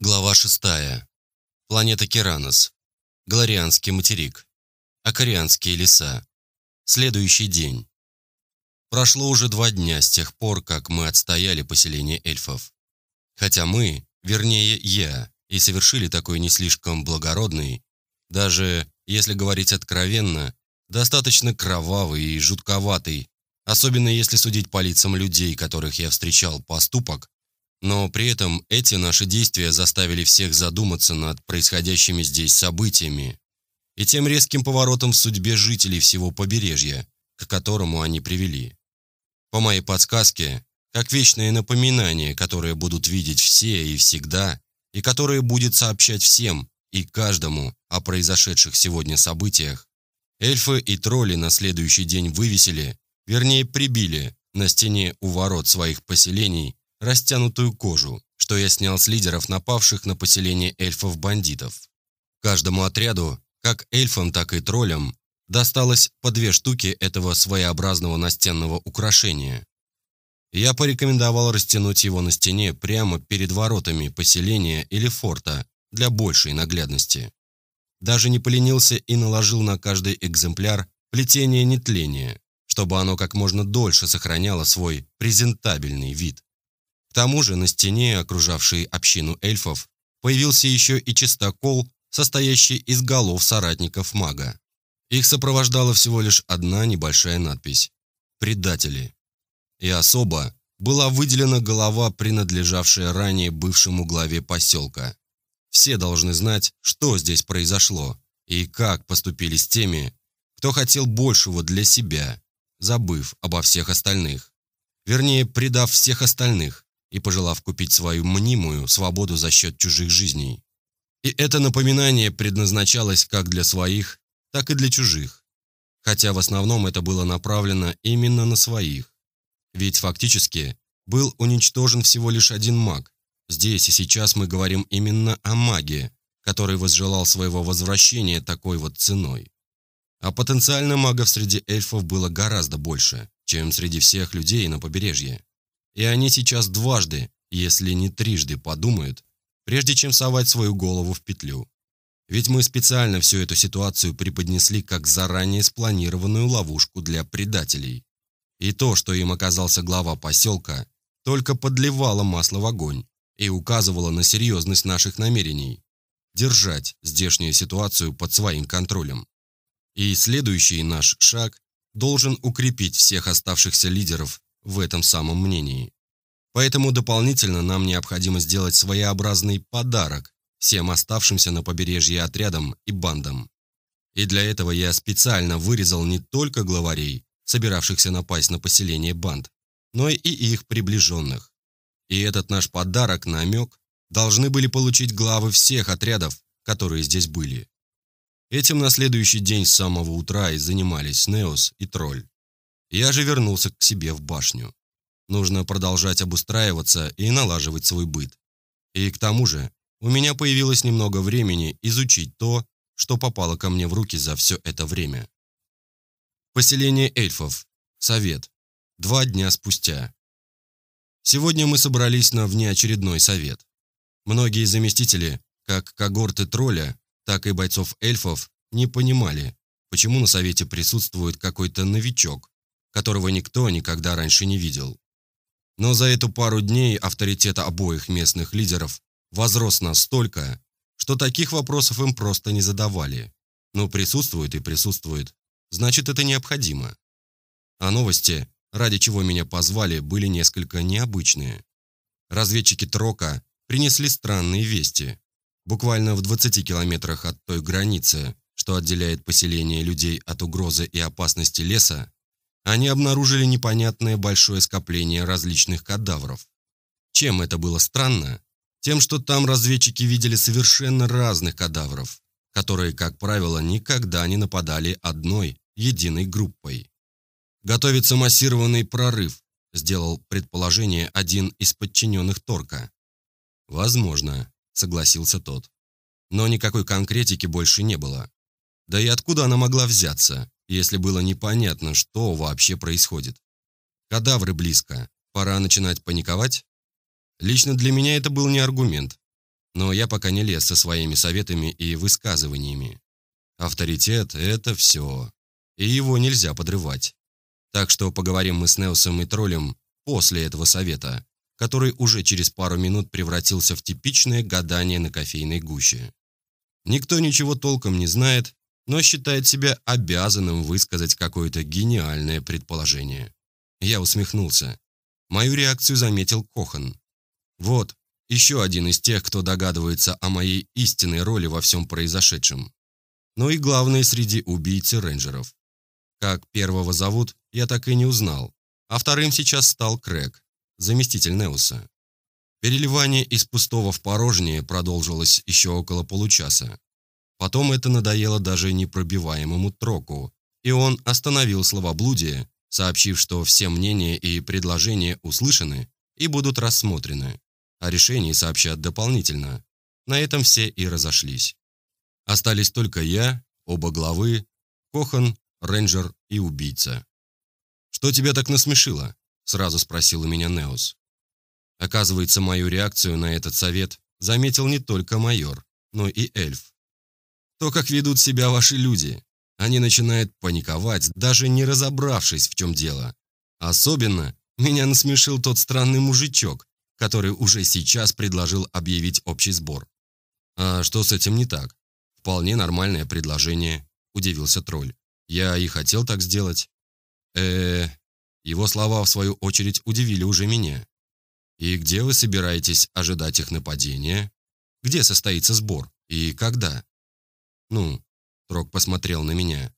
Глава 6. Планета Керанос. Галарианский материк. Акарианские леса. Следующий день. Прошло уже два дня с тех пор, как мы отстояли поселение эльфов. Хотя мы, вернее я, и совершили такой не слишком благородный, даже, если говорить откровенно, достаточно кровавый и жутковатый, особенно если судить по лицам людей, которых я встречал, поступок, но при этом эти наши действия заставили всех задуматься над происходящими здесь событиями и тем резким поворотом в судьбе жителей всего побережья, к которому они привели. По моей подсказке, как вечное напоминание, которое будут видеть все и всегда, и которое будет сообщать всем и каждому о произошедших сегодня событиях, эльфы и тролли на следующий день вывесили, вернее прибили, на стене у ворот своих поселений растянутую кожу, что я снял с лидеров напавших на поселение эльфов-бандитов. Каждому отряду, как эльфам, так и троллям, досталось по две штуки этого своеобразного настенного украшения. Я порекомендовал растянуть его на стене прямо перед воротами поселения или форта для большей наглядности. Даже не поленился и наложил на каждый экземпляр плетение нетления, чтобы оно как можно дольше сохраняло свой презентабельный вид. К тому же на стене, окружавшей общину эльфов, появился еще и чистокол, состоящий из голов соратников мага. Их сопровождала всего лишь одна небольшая надпись «Предатели». И особо была выделена голова, принадлежавшая ранее бывшему главе поселка. Все должны знать, что здесь произошло и как поступили с теми, кто хотел большего для себя, забыв обо всех остальных. Вернее, предав всех остальных, и пожелав купить свою мнимую свободу за счет чужих жизней. И это напоминание предназначалось как для своих, так и для чужих. Хотя в основном это было направлено именно на своих. Ведь фактически был уничтожен всего лишь один маг. Здесь и сейчас мы говорим именно о маге, который возжелал своего возвращения такой вот ценой. А потенциально магов среди эльфов было гораздо больше, чем среди всех людей на побережье. И они сейчас дважды, если не трижды подумают, прежде чем совать свою голову в петлю. Ведь мы специально всю эту ситуацию преподнесли как заранее спланированную ловушку для предателей. И то, что им оказался глава поселка, только подливало масло в огонь и указывало на серьезность наших намерений держать здешнюю ситуацию под своим контролем. И следующий наш шаг должен укрепить всех оставшихся лидеров в этом самом мнении. Поэтому дополнительно нам необходимо сделать своеобразный подарок всем оставшимся на побережье отрядам и бандам. И для этого я специально вырезал не только главарей, собиравшихся напасть на поселение банд, но и их приближенных. И этот наш подарок-намек должны были получить главы всех отрядов, которые здесь были. Этим на следующий день с самого утра и занимались Неос и Тролль. Я же вернулся к себе в башню. Нужно продолжать обустраиваться и налаживать свой быт. И к тому же, у меня появилось немного времени изучить то, что попало ко мне в руки за все это время. Поселение эльфов. Совет. Два дня спустя. Сегодня мы собрались на внеочередной совет. Многие заместители, как когорты тролля, так и бойцов эльфов, не понимали, почему на совете присутствует какой-то новичок, которого никто никогда раньше не видел. Но за эту пару дней авторитет обоих местных лидеров возрос настолько, что таких вопросов им просто не задавали. Ну, присутствует и присутствует, значит, это необходимо. А новости, ради чего меня позвали, были несколько необычные. Разведчики Трока принесли странные вести. Буквально в 20 километрах от той границы, что отделяет поселение людей от угрозы и опасности леса, они обнаружили непонятное большое скопление различных кадавров. Чем это было странно? Тем, что там разведчики видели совершенно разных кадавров, которые, как правило, никогда не нападали одной, единой группой. «Готовится массированный прорыв», – сделал предположение один из подчиненных Торка. «Возможно», – согласился тот. Но никакой конкретики больше не было. Да и откуда она могла взяться? Если было непонятно, что вообще происходит. Кадавры близко, пора начинать паниковать? Лично для меня это был не аргумент. но я пока не лез со своими советами и высказываниями. Авторитет — это все, и его нельзя подрывать. Так что поговорим мы с Неусом и Троллем после этого совета, который уже через пару минут превратился в типичное гадание на кофейной гуще. Никто ничего толком не знает, но считает себя обязанным высказать какое-то гениальное предположение. Я усмехнулся. Мою реакцию заметил Кохан. Вот, еще один из тех, кто догадывается о моей истинной роли во всем произошедшем. Но и главный среди убийцы рейнджеров. Как первого зовут, я так и не узнал, а вторым сейчас стал Крэг, заместитель Неуса. Переливание из пустого в порожнее продолжилось еще около получаса. Потом это надоело даже непробиваемому Троку, и он остановил словоблудие, сообщив, что все мнения и предложения услышаны и будут рассмотрены, а решение сообщат дополнительно. На этом все и разошлись. Остались только я, оба главы, Кохан, рейнджер и убийца. «Что тебя так насмешило?» – сразу спросил у меня Неус. Оказывается, мою реакцию на этот совет заметил не только майор, но и эльф. То, как ведут себя ваши люди. Они начинают паниковать, даже не разобравшись, в чем дело. Особенно меня насмешил тот странный мужичок, который уже сейчас предложил объявить общий сбор. А что с этим не так? Вполне нормальное предложение, удивился тролль. Я и хотел так сделать. Э, -э его слова в свою очередь удивили уже меня. И где вы собираетесь ожидать их нападения? Где состоится сбор и когда? Ну, Трок посмотрел на меня.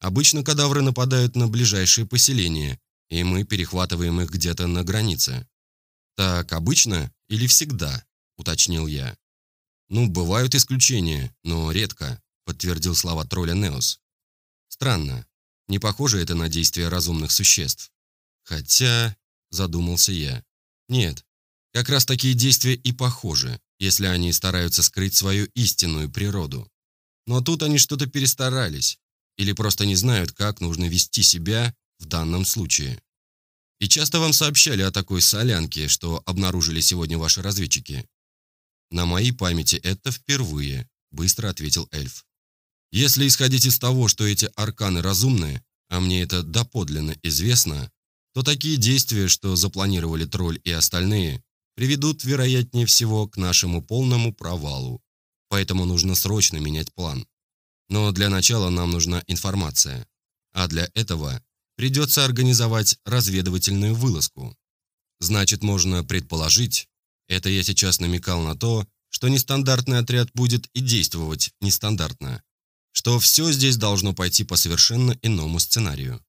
Обычно кадавры нападают на ближайшие поселения, и мы перехватываем их где-то на границе. Так обычно или всегда? уточнил я. Ну, бывают исключения, но редко, подтвердил слова тролля Неос. Странно. Не похоже это на действия разумных существ. Хотя, задумался я. Нет, как раз такие действия и похожи, если они стараются скрыть свою истинную природу. Но тут они что-то перестарались или просто не знают, как нужно вести себя в данном случае. И часто вам сообщали о такой солянке, что обнаружили сегодня ваши разведчики. На моей памяти это впервые, быстро ответил эльф. Если исходить из того, что эти арканы разумные, а мне это доподлинно известно, то такие действия, что запланировали тролль и остальные, приведут, вероятнее всего, к нашему полному провалу поэтому нужно срочно менять план. Но для начала нам нужна информация, а для этого придется организовать разведывательную вылазку. Значит, можно предположить, это я сейчас намекал на то, что нестандартный отряд будет и действовать нестандартно, что все здесь должно пойти по совершенно иному сценарию.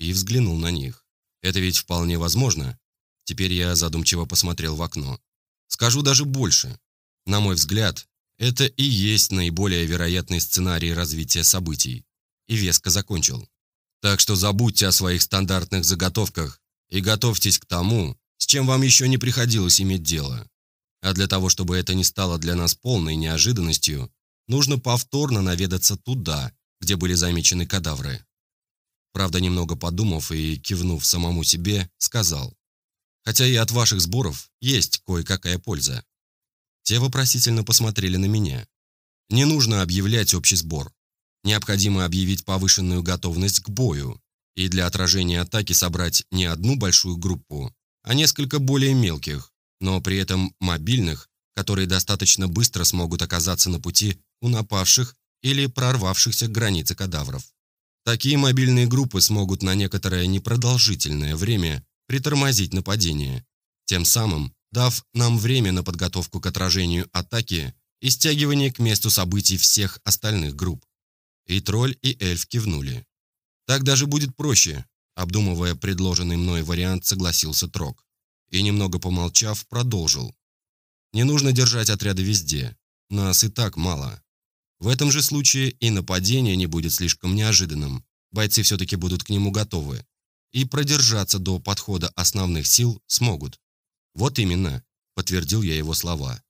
И взглянул на них. Это ведь вполне возможно. Теперь я задумчиво посмотрел в окно. Скажу даже больше. На мой взгляд, это и есть наиболее вероятный сценарий развития событий. И веско закончил. Так что забудьте о своих стандартных заготовках и готовьтесь к тому, с чем вам еще не приходилось иметь дело. А для того, чтобы это не стало для нас полной неожиданностью, нужно повторно наведаться туда, где были замечены кадавры. Правда, немного подумав и кивнув самому себе, сказал, «Хотя и от ваших сборов есть кое-какая польза. Те вопросительно посмотрели на меня. Не нужно объявлять общий сбор. Необходимо объявить повышенную готовность к бою и для отражения атаки собрать не одну большую группу, а несколько более мелких, но при этом мобильных, которые достаточно быстро смогут оказаться на пути у напавших или прорвавшихся к границе кадавров. Такие мобильные группы смогут на некоторое непродолжительное время притормозить нападение, тем самым дав нам время на подготовку к отражению атаки и стягивание к месту событий всех остальных групп. И тролль, и эльф кивнули. Так даже будет проще, обдумывая предложенный мной вариант, согласился Трок. И немного помолчав, продолжил. Не нужно держать отряды везде. Нас и так мало. В этом же случае и нападение не будет слишком неожиданным. Бойцы все-таки будут к нему готовы. И продержаться до подхода основных сил смогут. Вот именно, подтвердил я его слова.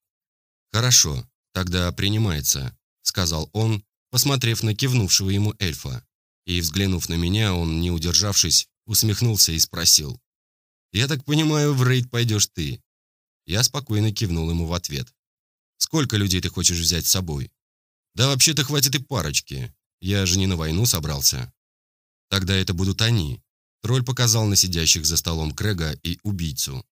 Хорошо, тогда принимается, сказал он, посмотрев на кивнувшего ему эльфа. И взглянув на меня, он, не удержавшись, усмехнулся и спросил: "Я так понимаю, в рейд пойдешь ты?" Я спокойно кивнул ему в ответ. Сколько людей ты хочешь взять с собой? Да вообще-то хватит и парочки. Я же не на войну собрался. Тогда это будут они. Тролль показал на сидящих за столом Крэга и убийцу.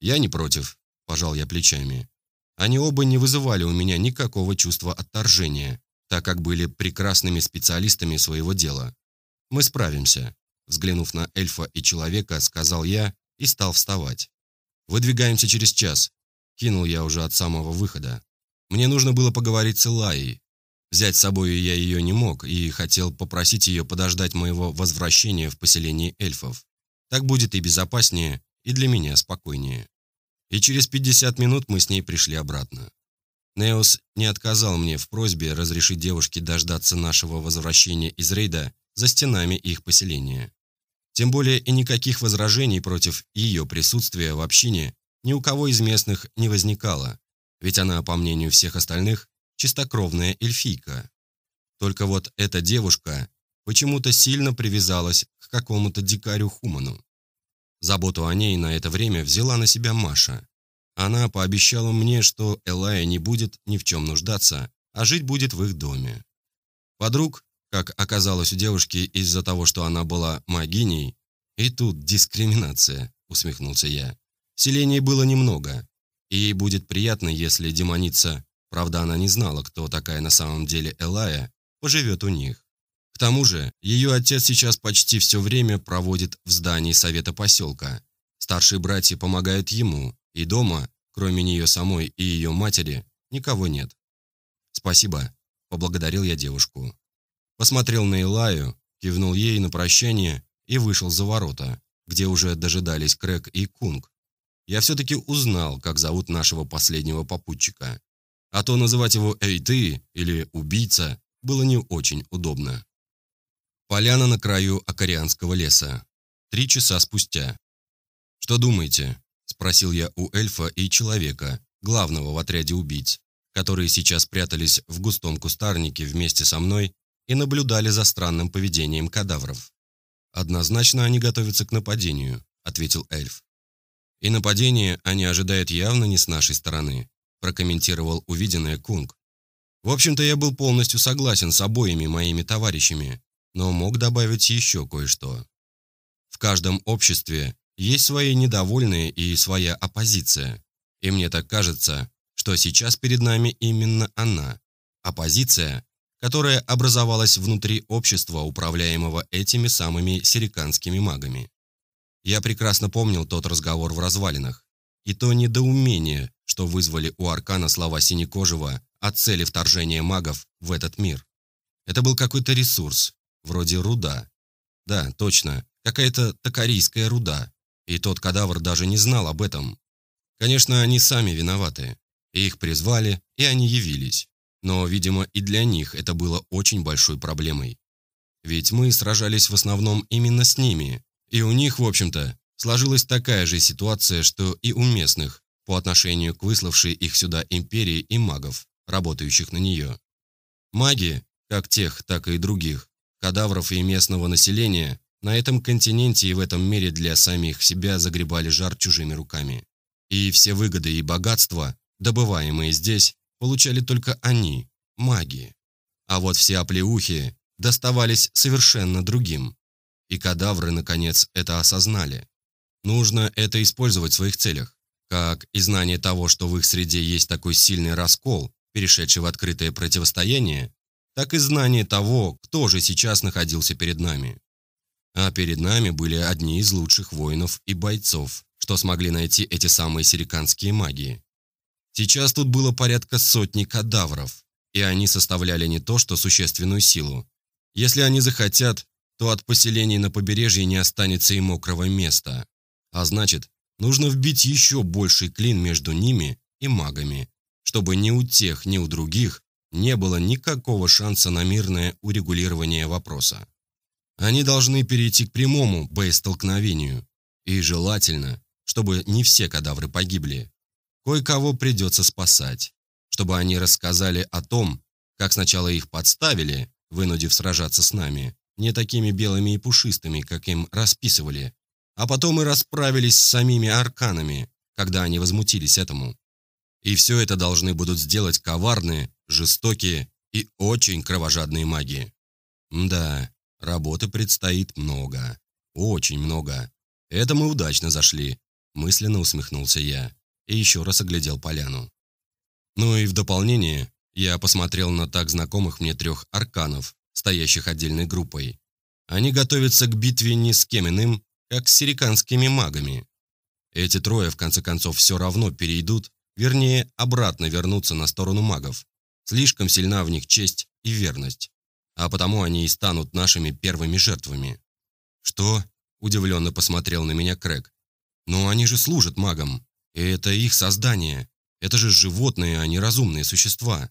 Я не против, пожал я плечами. Они оба не вызывали у меня никакого чувства отторжения, так как были прекрасными специалистами своего дела. Мы справимся, взглянув на эльфа и человека, сказал я и стал вставать. Выдвигаемся через час, кинул я уже от самого выхода. Мне нужно было поговорить с Элайей. Взять с собой я ее не мог и хотел попросить ее подождать моего возвращения в поселение эльфов. Так будет и безопаснее, и для меня спокойнее. И через 50 минут мы с ней пришли обратно. Неос не отказал мне в просьбе разрешить девушке дождаться нашего возвращения из рейда за стенами их поселения. Тем более и никаких возражений против ее присутствия в общине ни у кого из местных не возникало, ведь она, по мнению всех остальных, чистокровная эльфийка. Только вот эта девушка почему-то сильно привязалась к какому-то дикарю Хуману. Заботу о ней на это время взяла на себя Маша. Она пообещала мне, что Элая не будет ни в чем нуждаться, а жить будет в их доме. Подруг, как оказалось у девушки из-за того, что она была магиней, и тут дискриминация, усмехнулся я. Селений было немного, и ей будет приятно, если демоница, правда она не знала, кто такая на самом деле Элая, поживет у них. К тому же, ее отец сейчас почти все время проводит в здании совета поселка. Старшие братья помогают ему, и дома, кроме нее самой и ее матери, никого нет. «Спасибо», – поблагодарил я девушку. Посмотрел на Элаю, кивнул ей на прощание и вышел за ворота, где уже дожидались Крэк и Кунг, я все-таки узнал, как зовут нашего последнего попутчика. А то называть его «Эй, ты» или «Убийца» было не очень удобно. Поляна на краю Акарианского леса. Три часа спустя. «Что думаете?» – спросил я у эльфа и человека, главного в отряде убийц, которые сейчас прятались в густом кустарнике вместе со мной и наблюдали за странным поведением кадавров. «Однозначно они готовятся к нападению», – ответил эльф. И нападение они ожидают явно не с нашей стороны, прокомментировал увиденное Кунг. В общем-то, я был полностью согласен с обоими моими товарищами, но мог добавить еще кое-что. В каждом обществе есть свои недовольные и своя оппозиция. И мне так кажется, что сейчас перед нами именно она, оппозиция, которая образовалась внутри общества, управляемого этими самыми сириканскими магами. Я прекрасно помнил тот разговор в развалинах. И то недоумение, что вызвали у Аркана слова Синекожего о цели вторжения магов в этот мир. Это был какой-то ресурс, вроде руда. Да, точно, какая-то токарийская руда. И тот кадавр даже не знал об этом. Конечно, они сами виноваты. их призвали, и они явились. Но, видимо, и для них это было очень большой проблемой. Ведь мы сражались в основном именно с ними, и у них, в общем-то, сложилась такая же ситуация, что и у местных по отношению к выславшей их сюда империи и магов, работающих на нее. Маги, как тех, так и других, кадавров и местного населения, на этом континенте и в этом мире для самих себя загребали жар чужими руками. И все выгоды и богатства, добываемые здесь, получали только они, маги. А вот все оплеухи доставались совершенно другим, и кадавры, наконец, это осознали. Нужно это использовать в своих целях, как и знание того, что в их среде есть такой сильный раскол, перешедший в открытое противостояние, так и знание того, кто же сейчас находился перед нами. А перед нами были одни из лучших воинов и бойцов, что смогли найти эти самые сириканские магии. Сейчас тут было порядка сотни кадавров, и они составляли не то что существенную силу. Если они захотят, то от поселений на побережье не останется и мокрого места. А значит, нужно вбить еще больший клин между ними и магами, чтобы ни у тех, ни у других не было никакого шанса на мирное урегулирование вопроса. Они должны перейти к прямому боестолкновению, и желательно, чтобы не все кадавры погибли. Кое-кого придется спасать, чтобы они рассказали о том, как сначала их подставили, вынудив сражаться с нами, не такими белыми и пушистыми, как им расписывали, а потом и расправились с самими арканами, когда они возмутились этому. И все это должны будут сделать коварные, жестокие и очень кровожадные маги. Да, работы предстоит много. Очень много. Это мы удачно зашли, мысленно усмехнулся я и еще раз оглядел поляну. Ну и в дополнение я посмотрел на так знакомых мне трех арканов, стоящих отдельной группой. Они готовятся к битве не с кем иным, как с сириканскими магами. Эти трое, в конце концов, все равно перейдут, вернее, обратно вернутся на сторону магов. Слишком сильна в них честь и верность. А потому они и станут нашими первыми жертвами. «Что?» – удивленно посмотрел на меня Крэг. «Но они же служат магам. И это их создание. Это же животные, а не разумные существа».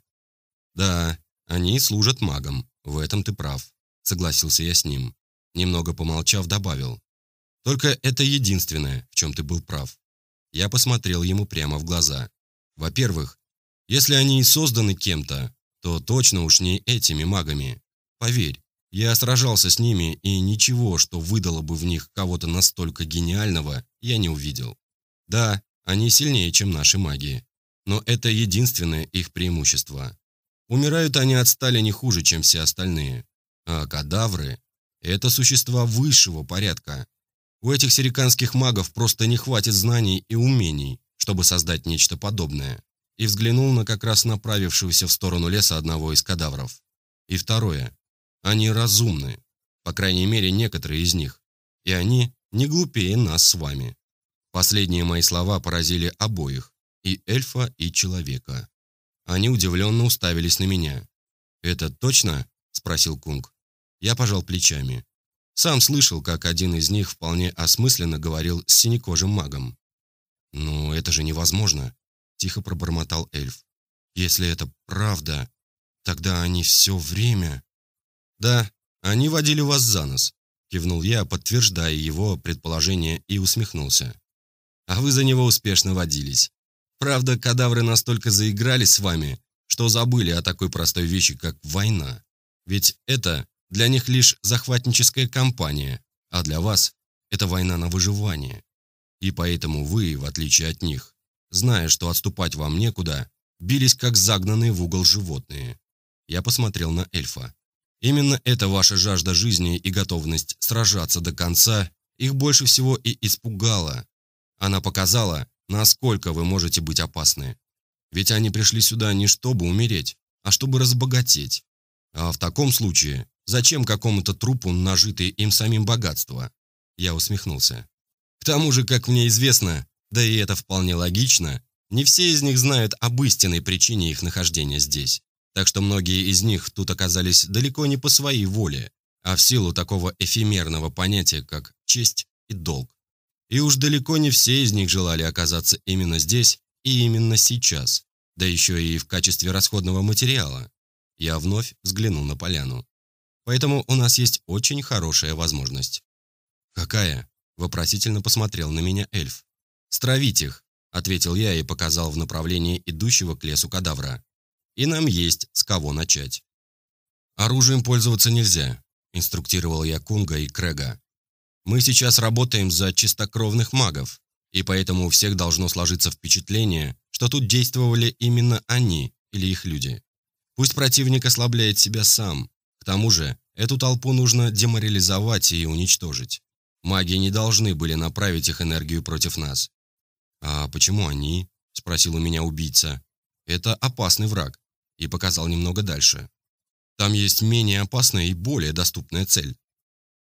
«Да, они служат магам. В этом ты прав», – согласился я с ним. Немного помолчав, добавил. Только это единственное, в чем ты был прав. Я посмотрел ему прямо в глаза. Во-первых, если они и созданы кем-то, то точно уж не этими магами. Поверь, я сражался с ними, и ничего, что выдало бы в них кого-то настолько гениального, я не увидел. Да, они сильнее, чем наши маги. Но это единственное их преимущество. Умирают они от стали не хуже, чем все остальные. А кадавры – это существа высшего порядка, у этих сириканских магов просто не хватит знаний и умений, чтобы создать нечто подобное. И взглянул на как раз направившегося в сторону леса одного из кадавров. И второе. Они разумны. По крайней мере, некоторые из них. И они не глупее нас с вами. Последние мои слова поразили обоих, и эльфа, и человека. Они удивленно уставились на меня. «Это точно?» – спросил Кунг. Я пожал плечами. Сам слышал, как один из них вполне осмысленно говорил с синекожим магом. «Ну, это же невозможно», — тихо пробормотал эльф. «Если это правда, тогда они все время...» «Да, они водили вас за нос», — кивнул я, подтверждая его предположение и усмехнулся. «А вы за него успешно водились. Правда, кадавры настолько заигрались с вами, что забыли о такой простой вещи, как война. Ведь это для них лишь захватническая кампания, а для вас это война на выживание. И поэтому вы, в отличие от них, зная, что отступать вам некуда, бились как загнанные в угол животные. Я посмотрел на эльфа. Именно эта ваша жажда жизни и готовность сражаться до конца их больше всего и испугала. Она показала, насколько вы можете быть опасны. Ведь они пришли сюда не чтобы умереть, а чтобы разбогатеть. А в таком случае Зачем какому-то трупу нажитые им самим богатства? Я усмехнулся. К тому же, как мне известно, да и это вполне логично, не все из них знают об истинной причине их нахождения здесь. Так что многие из них тут оказались далеко не по своей воле, а в силу такого эфемерного понятия, как честь и долг. И уж далеко не все из них желали оказаться именно здесь и именно сейчас, да еще и в качестве расходного материала. Я вновь взглянул на поляну. Поэтому у нас есть очень хорошая возможность. Какая? Вопросительно посмотрел на меня эльф. Стравить их, ответил я и показал в направлении идущего к лесу кадавра. И нам есть с кого начать. Оружием пользоваться нельзя, инструктировал я Кунга и Крэга. Мы сейчас работаем за чистокровных магов, и поэтому у всех должно сложиться впечатление, что тут действовали именно они или их люди. Пусть противник ослабляет себя сам, к тому же, эту толпу нужно деморализовать и уничтожить. Маги не должны были направить их энергию против нас. «А почему они?» – спросил у меня убийца. «Это опасный враг», и показал немного дальше. «Там есть менее опасная и более доступная цель».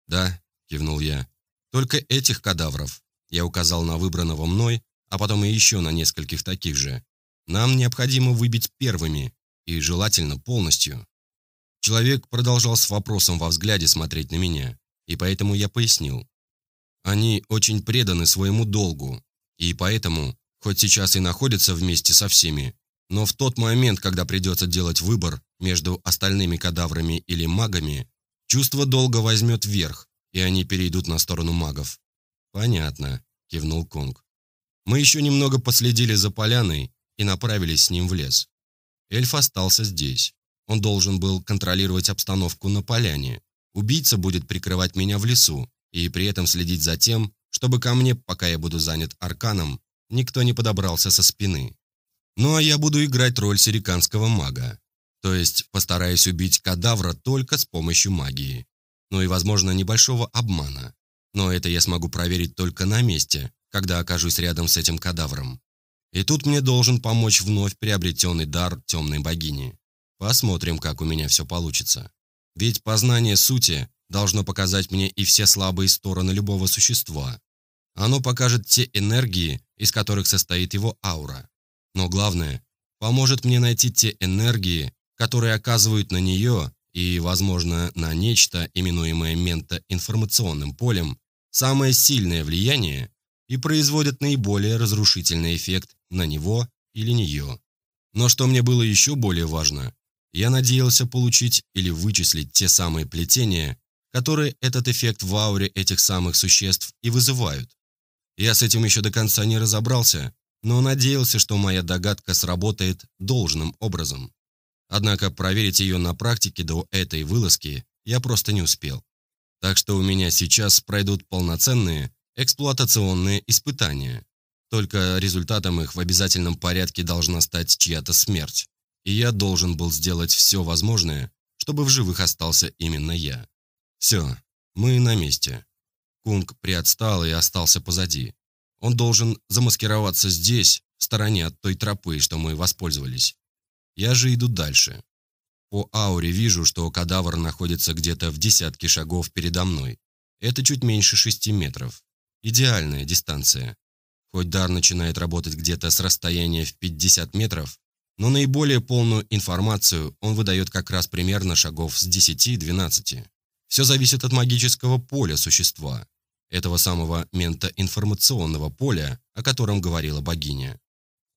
«Да», – кивнул я. «Только этих кадавров». Я указал на выбранного мной, а потом и еще на нескольких таких же. Нам необходимо выбить первыми, и желательно полностью. Человек продолжал с вопросом во взгляде смотреть на меня, и поэтому я пояснил. Они очень преданы своему долгу, и поэтому, хоть сейчас и находятся вместе со всеми, но в тот момент, когда придется делать выбор между остальными кадаврами или магами, чувство долга возьмет верх, и они перейдут на сторону магов. «Понятно», – кивнул Конг. Мы еще немного последили за поляной и направились с ним в лес. Эльф остался здесь. Он должен был контролировать обстановку на поляне. Убийца будет прикрывать меня в лесу и при этом следить за тем, чтобы ко мне, пока я буду занят арканом, никто не подобрался со спины. Ну а я буду играть роль сириканского мага. То есть постараюсь убить кадавра только с помощью магии. Ну и, возможно, небольшого обмана. Но это я смогу проверить только на месте, когда окажусь рядом с этим кадавром. И тут мне должен помочь вновь приобретенный дар темной богини. Посмотрим, как у меня все получится. Ведь познание сути должно показать мне и все слабые стороны любого существа. Оно покажет те энергии, из которых состоит его аура. Но главное, поможет мне найти те энергии, которые оказывают на нее и, возможно, на нечто, именуемое ментоинформационным полем, самое сильное влияние и производят наиболее разрушительный эффект на него или нее. Но что мне было еще более важно, я надеялся получить или вычислить те самые плетения, которые этот эффект в ауре этих самых существ и вызывают. Я с этим еще до конца не разобрался, но надеялся, что моя догадка сработает должным образом. Однако проверить ее на практике до этой вылазки я просто не успел. Так что у меня сейчас пройдут полноценные эксплуатационные испытания. Только результатом их в обязательном порядке должна стать чья-то смерть. И я должен был сделать все возможное, чтобы в живых остался именно я. Все, мы на месте. Кунг приотстал и остался позади. Он должен замаскироваться здесь, в стороне от той тропы, что мы воспользовались. Я же иду дальше. По ауре вижу, что кадавр находится где-то в десятке шагов передо мной. Это чуть меньше шести метров. Идеальная дистанция. Хоть дар начинает работать где-то с расстояния в 50 метров, но наиболее полную информацию он выдает как раз примерно шагов с 10-12. Все зависит от магического поля существа, этого самого ментоинформационного поля, о котором говорила богиня.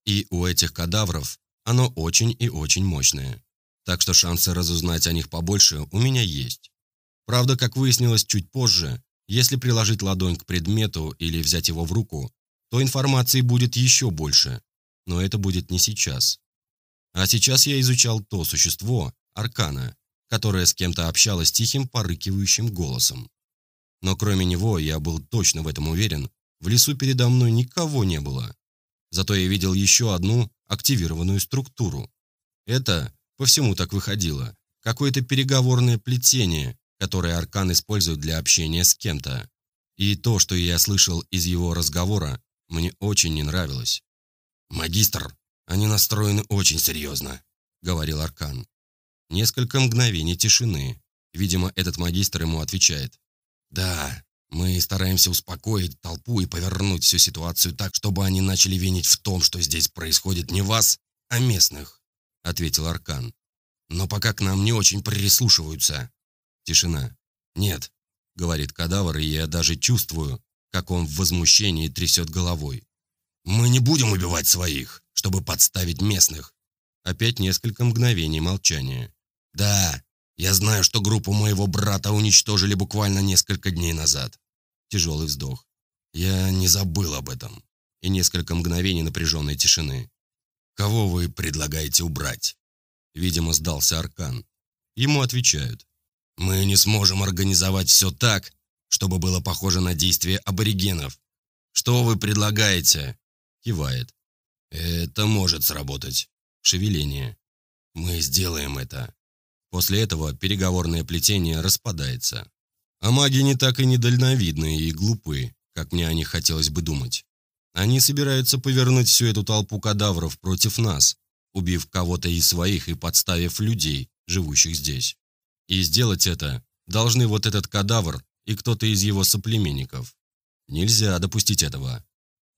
И у этих кадавров оно очень и очень мощное. Так что шансы разузнать о них побольше у меня есть. Правда, как выяснилось чуть позже, если приложить ладонь к предмету или взять его в руку, то информации будет еще больше. Но это будет не сейчас. А сейчас я изучал то существо, Аркана, которое с кем-то общалось тихим порыкивающим голосом. Но кроме него, я был точно в этом уверен, в лесу передо мной никого не было. Зато я видел еще одну активированную структуру. Это по всему так выходило. Какое-то переговорное плетение, которое Аркан использует для общения с кем-то. И то, что я слышал из его разговора, мне очень не нравилось. «Магистр, они настроены очень серьезно», — говорил Аркан. Несколько мгновений тишины. Видимо, этот магистр ему отвечает. «Да, мы стараемся успокоить толпу и повернуть всю ситуацию так, чтобы они начали винить в том, что здесь происходит не вас, а местных», — ответил Аркан. «Но пока к нам не очень прислушиваются». Тишина. «Нет», — говорит кадавр, и я даже чувствую, как он в возмущении трясет головой. «Мы не будем убивать своих, чтобы подставить местных». Опять несколько мгновений молчания. «Да, я знаю, что группу моего брата уничтожили буквально несколько дней назад. Тяжелый вздох. Я не забыл об этом. И несколько мгновений напряженной тишины. Кого вы предлагаете убрать? Видимо, сдался Аркан. Ему отвечают. Мы не сможем организовать все так, чтобы было похоже на действия аборигенов. Что вы предлагаете? Кивает. Это может сработать. Шевеление. Мы сделаем это. После этого переговорное плетение распадается. А маги не так и недальновидные и глупые, как мне о них хотелось бы думать. Они собираются повернуть всю эту толпу кадавров против нас, убив кого-то из своих и подставив людей, живущих здесь. И сделать это должны вот этот кадавр и кто-то из его соплеменников. Нельзя допустить этого.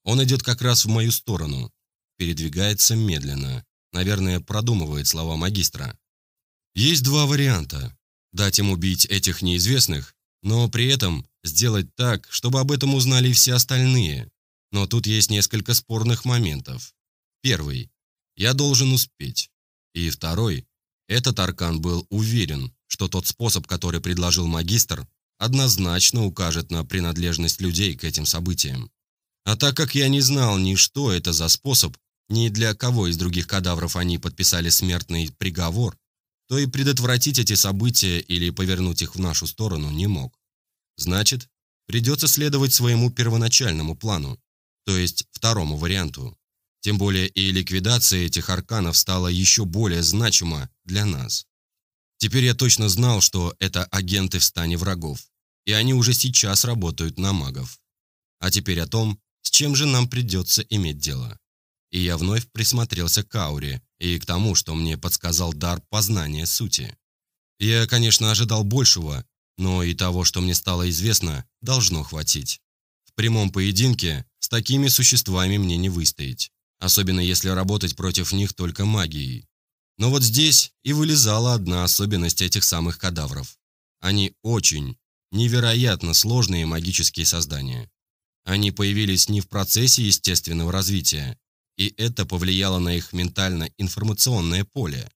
Он идет как раз в мою сторону, передвигается медленно, наверное, продумывает слова магистра. Есть два варианта. Дать им убить этих неизвестных, но при этом сделать так, чтобы об этом узнали все остальные. Но тут есть несколько спорных моментов. Первый. Я должен успеть. И второй. Этот Аркан был уверен, что тот способ, который предложил магистр, однозначно укажет на принадлежность людей к этим событиям. А так как я не знал ни что это за способ, ни для кого из других кадавров они подписали смертный приговор, то и предотвратить эти события или повернуть их в нашу сторону не мог. Значит, придется следовать своему первоначальному плану, то есть второму варианту. Тем более и ликвидация этих арканов стала еще более значима для нас. Теперь я точно знал, что это агенты в стане врагов, и они уже сейчас работают на магов. А теперь о том, с чем же нам придется иметь дело. И я вновь присмотрелся к ауре и к тому, что мне подсказал дар познания сути. Я, конечно, ожидал большего, но и того, что мне стало известно, должно хватить. В прямом поединке с такими существами мне не выстоять, особенно если работать против них только магией. Но вот здесь и вылезала одна особенность этих самых кадавров. Они очень, невероятно сложные магические создания. Они появились не в процессе естественного развития, и это повлияло на их ментально-информационное поле.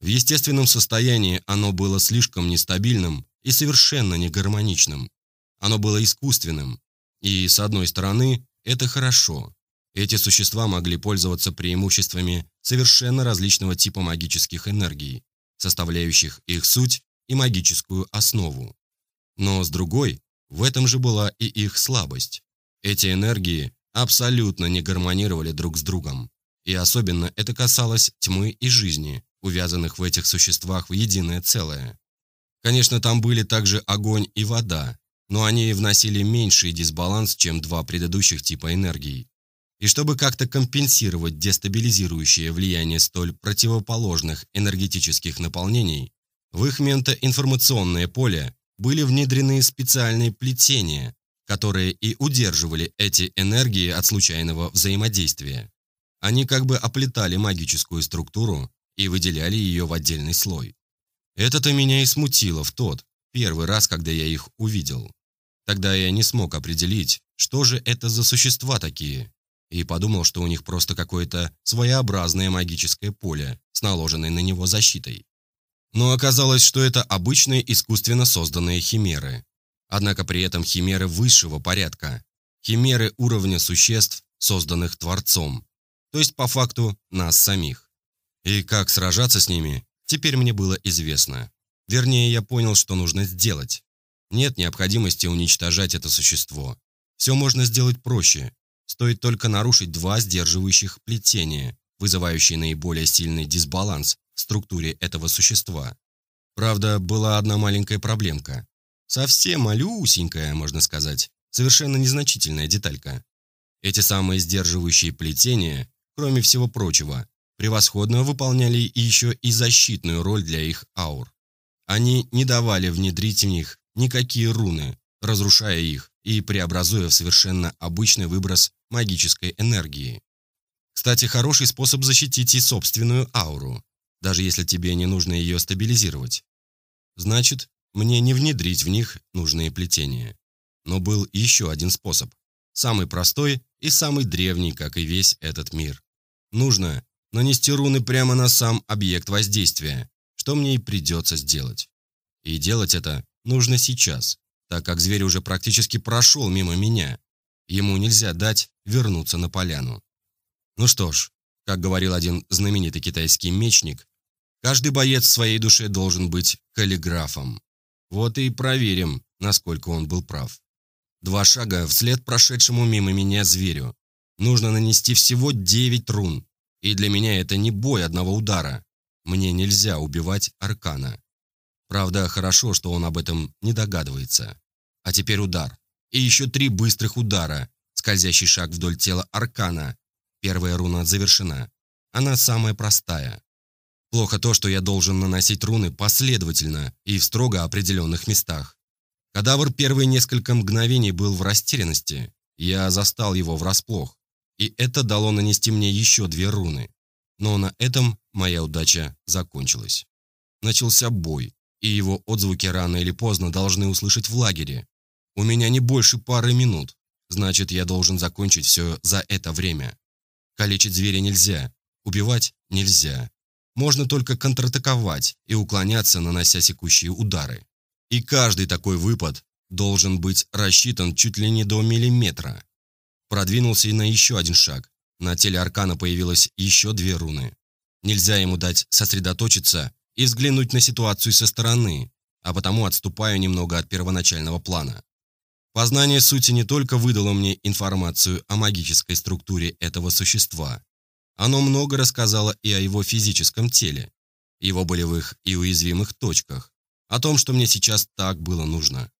В естественном состоянии оно было слишком нестабильным и совершенно не гармоничным. Оно было искусственным. И, с одной стороны, это хорошо. Эти существа могли пользоваться преимуществами совершенно различного типа магических энергий, составляющих их суть и магическую основу. Но с другой, в этом же была и их слабость. Эти энергии абсолютно не гармонировали друг с другом. И особенно это касалось тьмы и жизни, увязанных в этих существах в единое целое. Конечно, там были также огонь и вода, но они вносили меньший дисбаланс, чем два предыдущих типа энергии. И чтобы как-то компенсировать дестабилизирующее влияние столь противоположных энергетических наполнений, в их ментоинформационное поле были внедрены специальные плетения, которые и удерживали эти энергии от случайного взаимодействия. Они как бы оплетали магическую структуру и выделяли ее в отдельный слой. Это-то меня и смутило в тот, первый раз, когда я их увидел. Тогда я не смог определить, что же это за существа такие, и подумал, что у них просто какое-то своеобразное магическое поле с наложенной на него защитой. Но оказалось, что это обычные искусственно созданные химеры, Однако при этом химеры высшего порядка, химеры уровня существ, созданных Творцом, то есть по факту нас самих. И как сражаться с ними, теперь мне было известно. Вернее, я понял, что нужно сделать. Нет необходимости уничтожать это существо. Все можно сделать проще. Стоит только нарушить два сдерживающих плетения, вызывающие наиболее сильный дисбаланс в структуре этого существа. Правда, была одна маленькая проблемка. Совсем малюсенькая, можно сказать, совершенно незначительная деталька. Эти самые сдерживающие плетения, кроме всего прочего, превосходно выполняли еще и защитную роль для их аур. Они не давали внедрить в них никакие руны, разрушая их и преобразуя в совершенно обычный выброс магической энергии. Кстати, хороший способ защитить и собственную ауру, даже если тебе не нужно ее стабилизировать. Значит, мне не внедрить в них нужные плетения. Но был еще один способ. Самый простой и самый древний, как и весь этот мир. Нужно нанести руны прямо на сам объект воздействия, что мне и придется сделать. И делать это нужно сейчас, так как зверь уже практически прошел мимо меня. Ему нельзя дать вернуться на поляну. Ну что ж, как говорил один знаменитый китайский мечник, каждый боец в своей душе должен быть каллиграфом. Вот и проверим, насколько он был прав. Два шага вслед прошедшему мимо меня зверю. Нужно нанести всего девять рун. И для меня это не бой одного удара. Мне нельзя убивать Аркана. Правда, хорошо, что он об этом не догадывается. А теперь удар. И еще три быстрых удара. Скользящий шаг вдоль тела Аркана. Первая руна завершена. Она самая простая. Плохо то, что я должен наносить руны последовательно и в строго определенных местах. Кадавр первые несколько мгновений был в растерянности. Я застал его врасплох. И это дало нанести мне еще две руны. Но на этом моя удача закончилась. Начался бой, и его отзвуки рано или поздно должны услышать в лагере. У меня не больше пары минут, значит, я должен закончить все за это время. Калечить зверя нельзя, убивать нельзя можно только контратаковать и уклоняться, нанося секущие удары. И каждый такой выпад должен быть рассчитан чуть ли не до миллиметра. Продвинулся и на еще один шаг. На теле Аркана появилось еще две руны. Нельзя ему дать сосредоточиться и взглянуть на ситуацию со стороны, а потому отступаю немного от первоначального плана. Познание сути не только выдало мне информацию о магической структуре этого существа, Оно много рассказало и о его физическом теле, его болевых и уязвимых точках, о том, что мне сейчас так было нужно.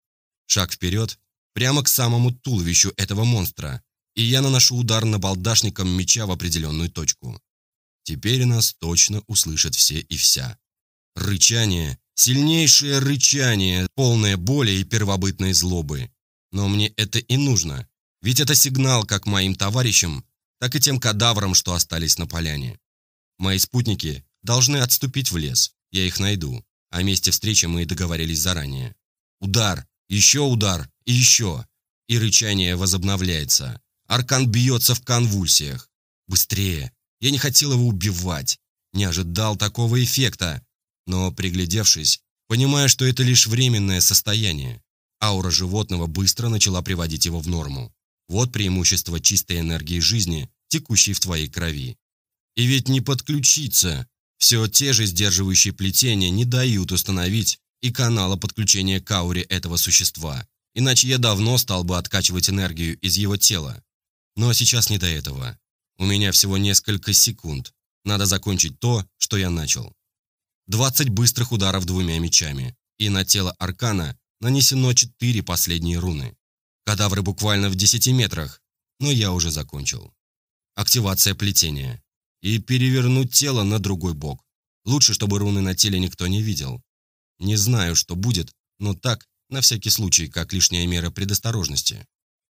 Шаг вперед, прямо к самому туловищу этого монстра, и я наношу удар на балдашником меча в определенную точку. Теперь нас точно услышат все и вся. Рычание, сильнейшее рычание, полное боли и первобытной злобы. Но мне это и нужно, ведь это сигнал как моим товарищам, так и тем кадаврам, что остались на поляне. Мои спутники должны отступить в лес, я их найду, о месте встречи мы договорились заранее. Удар, еще удар и еще, и рычание возобновляется. Аркан бьется в конвульсиях. Быстрее, я не хотел его убивать, не ожидал такого эффекта, но, приглядевшись, понимая, что это лишь временное состояние, аура животного быстро начала приводить его в норму. Вот преимущество чистой энергии жизни, текущей в твоей крови. И ведь не подключиться. Все те же сдерживающие плетения не дают установить и канала подключения к ауре этого существа. Иначе я давно стал бы откачивать энергию из его тела. Но сейчас не до этого. У меня всего несколько секунд. Надо закончить то, что я начал. 20 быстрых ударов двумя мечами, и на тело Аркана нанесено четыре последние руны. Кадавры буквально в 10 метрах, но я уже закончил. Активация плетения. И перевернуть тело на другой бок. Лучше, чтобы руны на теле никто не видел. Не знаю, что будет, но так, на всякий случай, как лишняя мера предосторожности.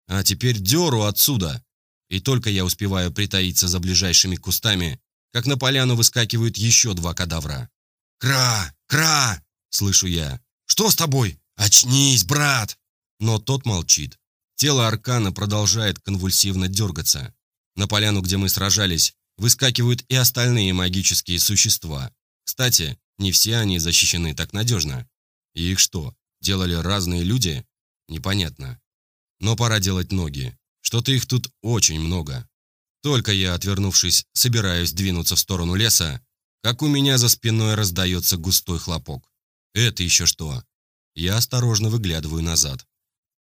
А теперь дёру отсюда! И только я успеваю притаиться за ближайшими кустами, как на поляну выскакивают еще два кадавра. «Кра! Кра!» – слышу я. «Что с тобой? Очнись, брат!» Но тот молчит. Тело Аркана продолжает конвульсивно дергаться. На поляну, где мы сражались, выскакивают и остальные магические существа. Кстати, не все они защищены так надежно. И их что, делали разные люди? Непонятно. Но пора делать ноги. Что-то их тут очень много. Только я, отвернувшись, собираюсь двинуться в сторону леса, как у меня за спиной раздается густой хлопок. Это еще что? Я осторожно выглядываю назад.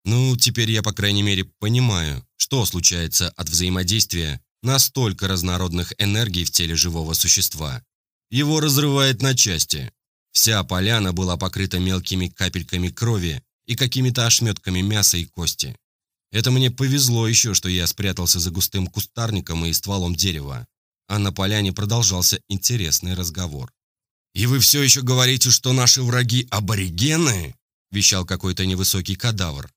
Ну, теперь я, по крайней мере, понимаю, что случается от взаимодействия настолько разнородных энергий в теле живого существа. Его разрывает на части. Вся поляна была покрыта мелкими капельками крови и какими-то ошметками мяса и кости. Это мне повезло еще, что я спрятался за густым кустарником и стволом дерева. А на поляне продолжался интересный разговор. «И вы все еще говорите, что наши враги аборигены?» – вещал какой-то невысокий кадавр.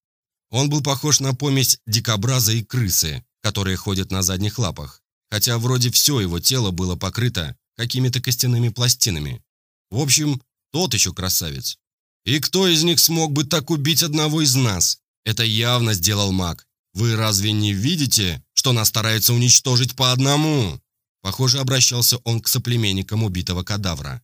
Он был похож на помесь дикобраза и крысы, которые ходят на задних лапах, хотя вроде все его тело было покрыто какими-то костяными пластинами. В общем, тот еще красавец. И кто из них смог бы так убить одного из нас? Это явно сделал маг. Вы разве не видите, что нас стараются уничтожить по одному? Похоже, обращался он к соплеменникам убитого кадавра.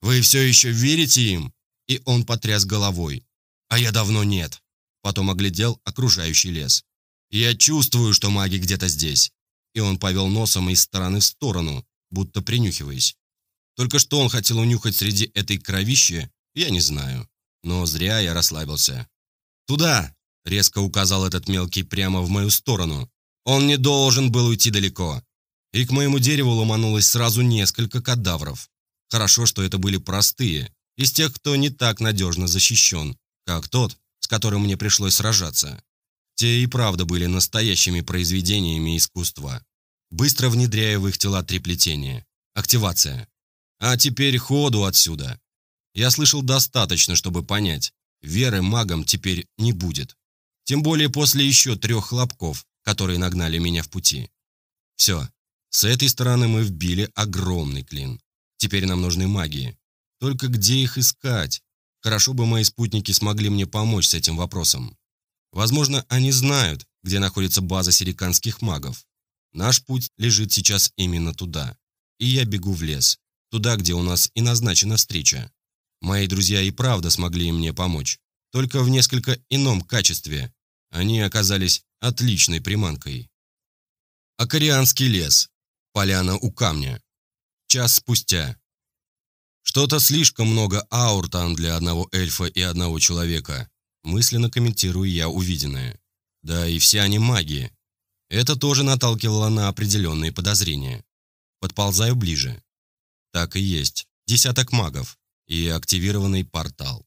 Вы все еще верите им? И он потряс головой. А я давно нет. Потом оглядел окружающий лес. «Я чувствую, что маги где-то здесь». И он повел носом из стороны в сторону, будто принюхиваясь. Только что он хотел унюхать среди этой кровищи, я не знаю. Но зря я расслабился. «Туда!» — резко указал этот мелкий прямо в мою сторону. Он не должен был уйти далеко. И к моему дереву ломанулось сразу несколько кадавров. Хорошо, что это были простые, из тех, кто не так надежно защищен, как тот, которым мне пришлось сражаться. Те и правда были настоящими произведениями искусства. Быстро внедряя в их тела три плетения. Активация. А теперь ходу отсюда. Я слышал достаточно, чтобы понять, веры магам теперь не будет. Тем более после еще трех хлопков, которые нагнали меня в пути. Все. С этой стороны мы вбили огромный клин. Теперь нам нужны магии. Только где их искать? Хорошо бы мои спутники смогли мне помочь с этим вопросом. Возможно, они знают, где находится база сириканских магов. Наш путь лежит сейчас именно туда. И я бегу в лес, туда, где у нас и назначена встреча. Мои друзья и правда смогли мне помочь, только в несколько ином качестве. Они оказались отличной приманкой. Акарианский лес. Поляна у камня. Час спустя. Что-то слишком много аур там для одного эльфа и одного человека. Мысленно комментирую я увиденное. Да и все они маги. Это тоже наталкивало на определенные подозрения. Подползаю ближе. Так и есть. Десяток магов и активированный портал.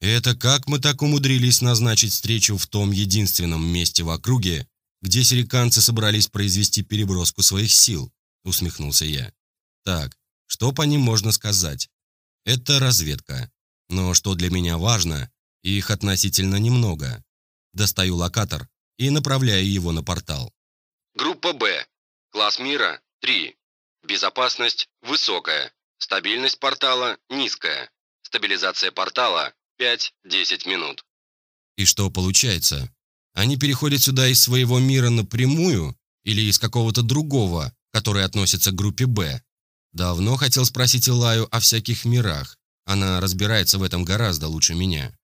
Это как мы так умудрились назначить встречу в том единственном месте в округе, где сириканцы собрались произвести переброску своих сил, усмехнулся я. Так, что по ним можно сказать? Это разведка. Но что для меня важно, их относительно немного. Достаю локатор и направляю его на портал. Группа Б. Класс мира 3. Безопасность высокая. Стабильность портала низкая. Стабилизация портала 5-10 минут. И что получается? Они переходят сюда из своего мира напрямую или из какого-то другого, который относится к группе Б? Давно хотел спросить Илаю о всяких мирах. Она разбирается в этом гораздо лучше меня.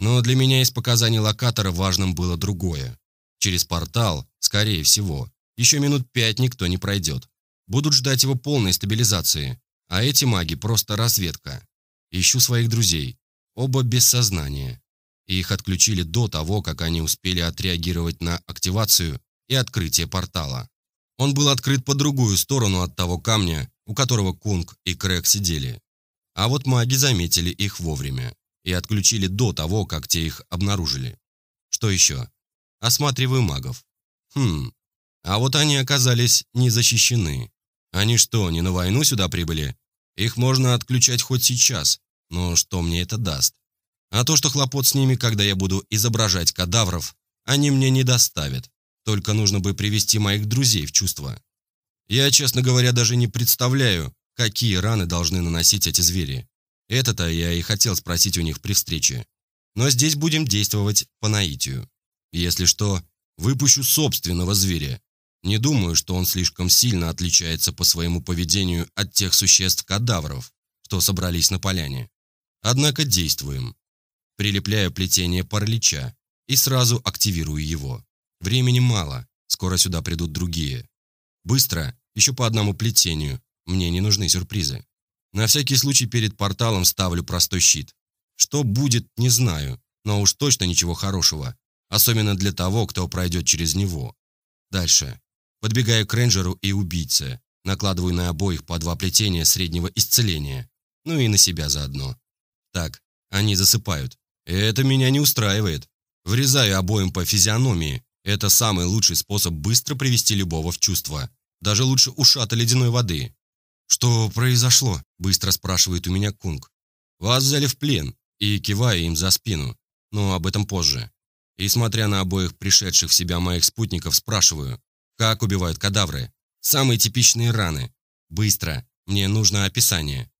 Но для меня из показаний локатора важным было другое. Через портал, скорее всего, еще минут пять никто не пройдет. Будут ждать его полной стабилизации. А эти маги просто разведка. Ищу своих друзей. Оба без сознания. Их отключили до того, как они успели отреагировать на активацию и открытие портала. Он был открыт по другую сторону от того камня, у которого Кунг и Крэг сидели. А вот маги заметили их вовремя и отключили до того, как те их обнаружили. Что еще? Осматриваю магов. Хм, а вот они оказались не защищены. Они что, не на войну сюда прибыли? Их можно отключать хоть сейчас, но что мне это даст? А то, что хлопот с ними, когда я буду изображать кадавров, они мне не доставят. Только нужно бы привести моих друзей в чувство. Я, честно говоря, даже не представляю, какие раны должны наносить эти звери. Это-то я и хотел спросить у них при встрече. Но здесь будем действовать по наитию. Если что, выпущу собственного зверя, не думаю, что он слишком сильно отличается по своему поведению от тех существ-кадавров, что собрались на поляне. Однако действуем. Прилепляю плетение паралича и сразу активирую его. Времени мало, скоро сюда придут другие. Быстро, еще по одному плетению, мне не нужны сюрпризы. На всякий случай перед порталом ставлю простой щит. Что будет, не знаю, но уж точно ничего хорошего, особенно для того, кто пройдет через него. Дальше. Подбегаю к рейнджеру и убийце. Накладываю на обоих по два плетения среднего исцеления. Ну и на себя заодно. Так, они засыпают. Это меня не устраивает. Врезаю обоим по физиономии. Это самый лучший способ быстро привести любого в чувство. Даже лучше ушата ледяной воды. «Что произошло?» – быстро спрашивает у меня Кунг. «Вас взяли в плен» и киваю им за спину. Но об этом позже. И смотря на обоих пришедших в себя моих спутников, спрашиваю, как убивают кадавры? Самые типичные раны. Быстро. Мне нужно описание.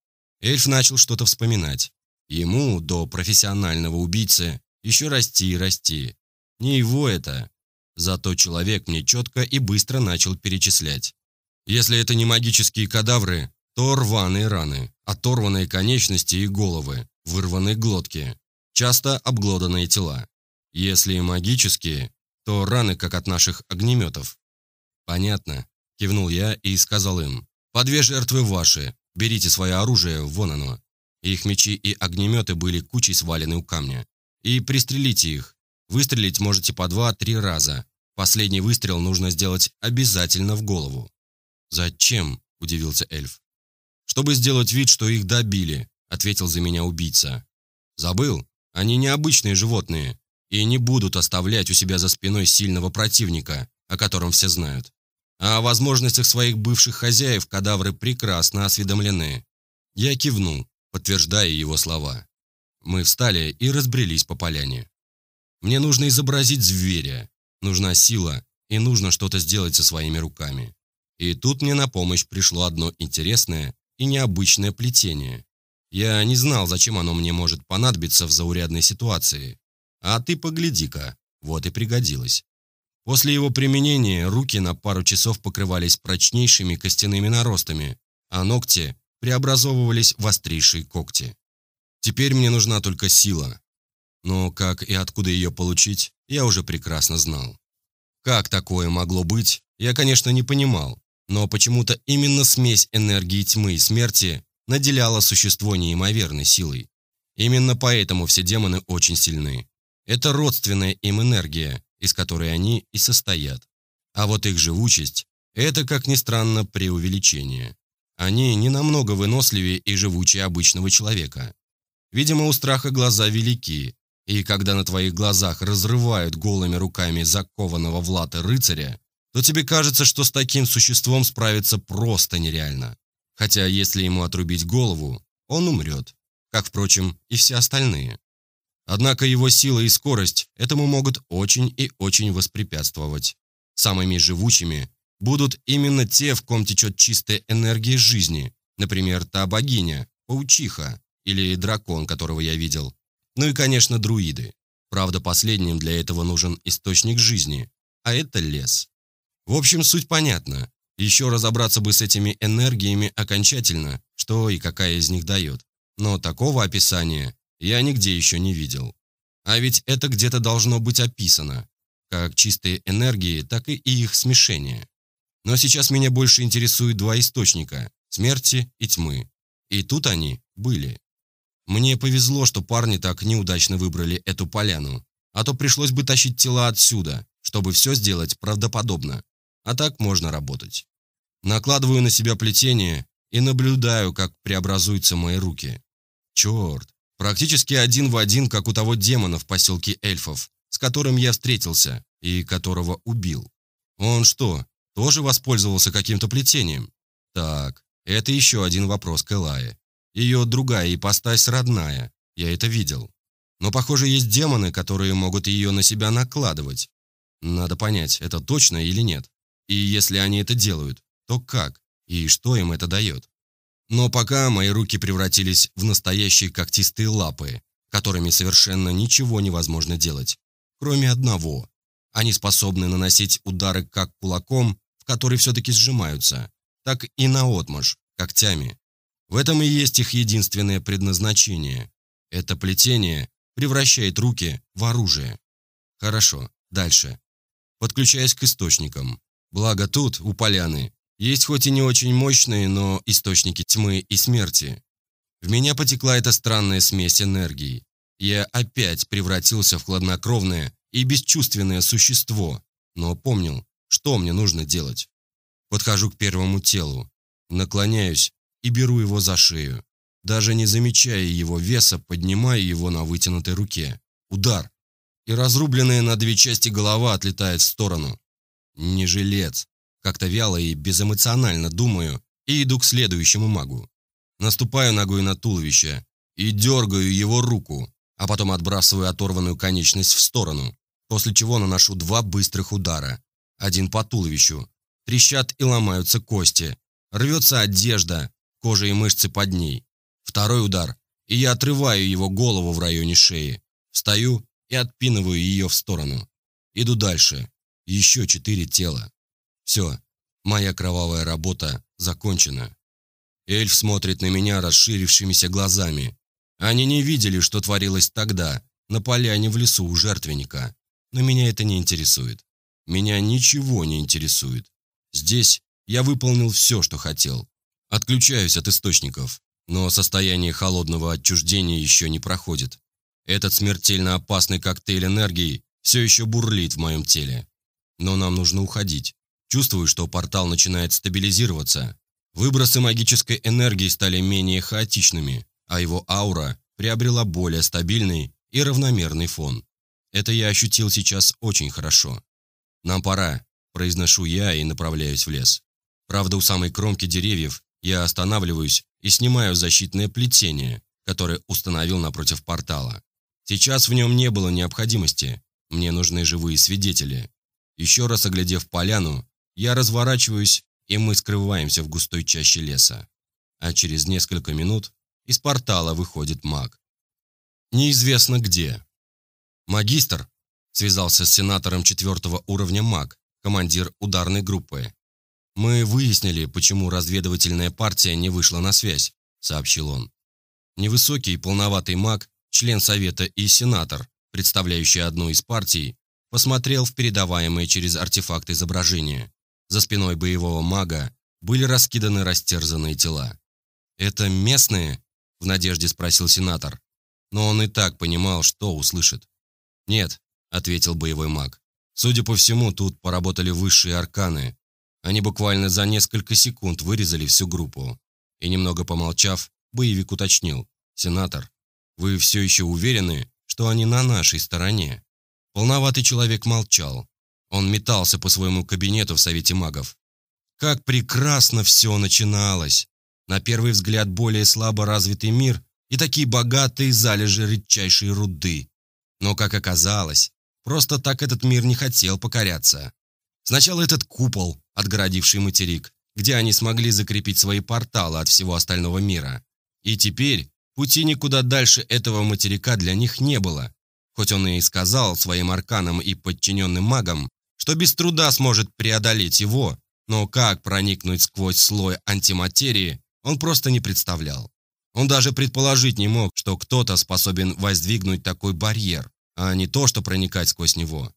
Эльф начал что-то вспоминать. Ему, до профессионального убийцы, еще расти и расти. Не его это. Зато человек мне четко и быстро начал перечислять. Если это не магические кадавры, то рваные раны, оторванные конечности и головы, вырванные глотки, часто обглоданные тела. Если магические, то раны, как от наших огнеметов. «Понятно», – кивнул я и сказал им. «По две жертвы ваши. Берите свое оружие, вон оно». Их мечи и огнеметы были кучей свалены у камня. «И пристрелите их. Выстрелить можете по два-три раза. Последний выстрел нужно сделать обязательно в голову». «Зачем?» – удивился эльф. «Чтобы сделать вид, что их добили», – ответил за меня убийца. «Забыл? Они необычные животные и не будут оставлять у себя за спиной сильного противника, о котором все знают. А о возможностях своих бывших хозяев кадавры прекрасно осведомлены. Я кивнул, подтверждая его слова. Мы встали и разбрелись по поляне. Мне нужно изобразить зверя, нужна сила и нужно что-то сделать со своими руками. И тут мне на помощь пришло одно интересное и необычное плетение. Я не знал, зачем оно мне может понадобиться в заурядной ситуации. А ты погляди-ка, вот и пригодилось. После его применения руки на пару часов покрывались прочнейшими костяными наростами, а ногти преобразовывались в острейшие когти. Теперь мне нужна только сила. Но как и откуда ее получить, я уже прекрасно знал. Как такое могло быть, я, конечно, не понимал, но почему-то именно смесь энергии тьмы и смерти наделяла существо неимоверной силой. Именно поэтому все демоны очень сильны. Это родственная им энергия, из которой они и состоят. А вот их живучесть – Это, как ни странно, преувеличение. Они не намного выносливее и живучее обычного человека. Видимо, у страха глаза велики, и когда на твоих глазах разрывают голыми руками закованного в латы рыцаря, то тебе кажется, что с таким существом справиться просто нереально. Хотя если ему отрубить голову, он умрет, как, впрочем, и все остальные. Однако его сила и скорость этому могут очень и очень воспрепятствовать. Самыми живучими будут именно те, в ком течет чистая энергия жизни, например, та богиня, паучиха или дракон, которого я видел. Ну и, конечно, друиды. Правда, последним для этого нужен источник жизни, а это лес. В общем, суть понятна. Еще разобраться бы с этими энергиями окончательно, что и какая из них дает. Но такого описания я нигде еще не видел. А ведь это где-то должно быть описано, как чистые энергии, так и их смешение. Но сейчас меня больше интересуют два источника – смерти и тьмы. И тут они были. Мне повезло, что парни так неудачно выбрали эту поляну, а то пришлось бы тащить тела отсюда, чтобы все сделать правдоподобно. А так можно работать. Накладываю на себя плетение и наблюдаю, как преобразуются мои руки. Черт, практически один в один, как у того демона в поселке эльфов, с которым я встретился и которого убил. Он что, тоже воспользовался каким-то плетением? Так, это еще один вопрос к Элае. Ее другая ипостась родная, я это видел. Но, похоже, есть демоны, которые могут ее на себя накладывать. Надо понять, это точно или нет. И если они это делают, то как? И что им это дает? Но пока мои руки превратились в настоящие когтистые лапы, которыми совершенно ничего невозможно делать, кроме одного. Они способны наносить удары как кулаком, в который все-таки сжимаются, так и наотмашь, когтями. В этом и есть их единственное предназначение. Это плетение превращает руки в оружие. Хорошо, дальше. Подключаясь к источникам. Благо тут, у поляны, есть хоть и не очень мощные, но источники тьмы и смерти. В меня потекла эта странная смесь энергии. Я опять превратился в хладнокровное и бесчувственное существо, но помнил, что мне нужно делать. Подхожу к первому телу, наклоняюсь и беру его за шею. Даже не замечая его веса, поднимаю его на вытянутой руке. Удар. И разрубленная на две части голова отлетает в сторону. Не жилец. Как-то вяло и безэмоционально думаю и иду к следующему магу. Наступаю ногой на туловище и дергаю его руку, а потом отбрасываю оторванную конечность в сторону, после чего наношу два быстрых удара. Один по туловищу. Трещат и ломаются кости. Рвется одежда, кожа и мышцы под ней. Второй удар, и я отрываю его голову в районе шеи. Встаю и отпинываю ее в сторону. Иду дальше. Еще четыре тела. Все, моя кровавая работа закончена. Эльф смотрит на меня расширившимися глазами. Они не видели, что творилось тогда, на поляне в лесу у жертвенника. Но меня это не интересует. Меня ничего не интересует. Здесь я выполнил все, что хотел. Отключаюсь от источников, но состояние холодного отчуждения еще не проходит. Этот смертельно опасный коктейль энергии все еще бурлит в моем теле. Но нам нужно уходить. Чувствую, что портал начинает стабилизироваться. Выбросы магической энергии стали менее хаотичными, а его аура приобрела более стабильный и равномерный фон. Это я ощутил сейчас очень хорошо. «Нам пора», – произношу я и направляюсь в лес. Правда, у самой кромки деревьев я останавливаюсь и снимаю защитное плетение, которое установил напротив портала. Сейчас в нем не было необходимости, мне нужны живые свидетели. Еще раз оглядев поляну, я разворачиваюсь, и мы скрываемся в густой чаще леса. А через несколько минут из портала выходит маг. Неизвестно где. «Магистр», — связался с сенатором четвертого уровня маг, командир ударной группы. «Мы выяснили, почему разведывательная партия не вышла на связь», — сообщил он. Невысокий полноватый маг, член Совета и сенатор, представляющий одну из партий, посмотрел в передаваемое через артефакт изображение. За спиной боевого мага были раскиданы растерзанные тела. «Это местные?» – в надежде спросил сенатор. Но он и так понимал, что услышит. «Нет», – ответил боевой маг. «Судя по всему, тут поработали высшие арканы. Они буквально за несколько секунд вырезали всю группу. И немного помолчав, боевик уточнил. «Сенатор, вы все еще уверены, что они на нашей стороне?» Полноватый человек молчал. Он метался по своему кабинету в Совете магов. Как прекрасно все начиналось! На первый взгляд более слабо развитый мир и такие богатые залежи редчайшей руды. Но, как оказалось, просто так этот мир не хотел покоряться. Сначала этот купол, отгородивший материк, где они смогли закрепить свои порталы от всего остального мира. И теперь пути никуда дальше этого материка для них не было. Хоть он и сказал своим арканам и подчиненным магам, что без труда сможет преодолеть его, но как проникнуть сквозь слой антиматерии, он просто не представлял. Он даже предположить не мог, что кто-то способен воздвигнуть такой барьер, а не то, что проникать сквозь него.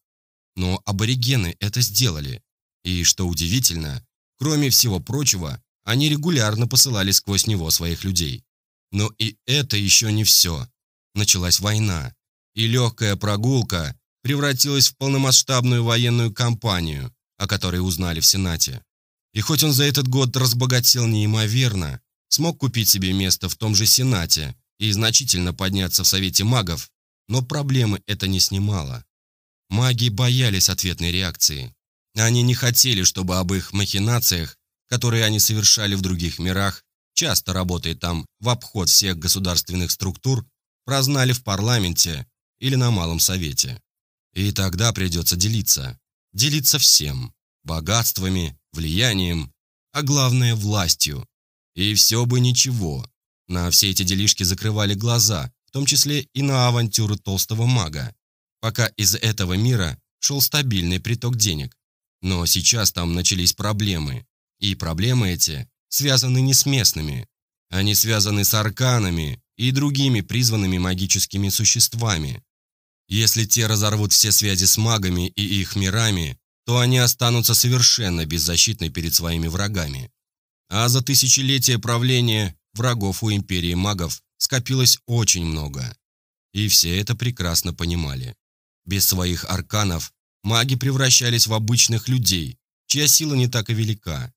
Но аборигены это сделали. И, что удивительно, кроме всего прочего, они регулярно посылали сквозь него своих людей. Но и это еще не все. Началась война, и легкая прогулка превратилась в полномасштабную военную кампанию, о которой узнали в Сенате. И хоть он за этот год разбогател неимоверно, смог купить себе место в том же Сенате и значительно подняться в Совете магов, но проблемы это не снимало. Маги боялись ответной реакции. Они не хотели, чтобы об их махинациях, которые они совершали в других мирах, часто работая там в обход всех государственных структур, прознали в парламенте или на Малом Совете. И тогда придется делиться. Делиться всем. Богатствами, влиянием, а главное властью. И все бы ничего. На все эти делишки закрывали глаза, в том числе и на авантюры толстого мага, пока из этого мира шел стабильный приток денег. Но сейчас там начались проблемы. И проблемы эти связаны не с местными. Они связаны с арканами и другими призванными магическими существами. Если те разорвут все связи с магами и их мирами, то они останутся совершенно беззащитны перед своими врагами. А за тысячелетия правления врагов у империи магов скопилось очень много. И все это прекрасно понимали. Без своих арканов маги превращались в обычных людей, чья сила не так и велика.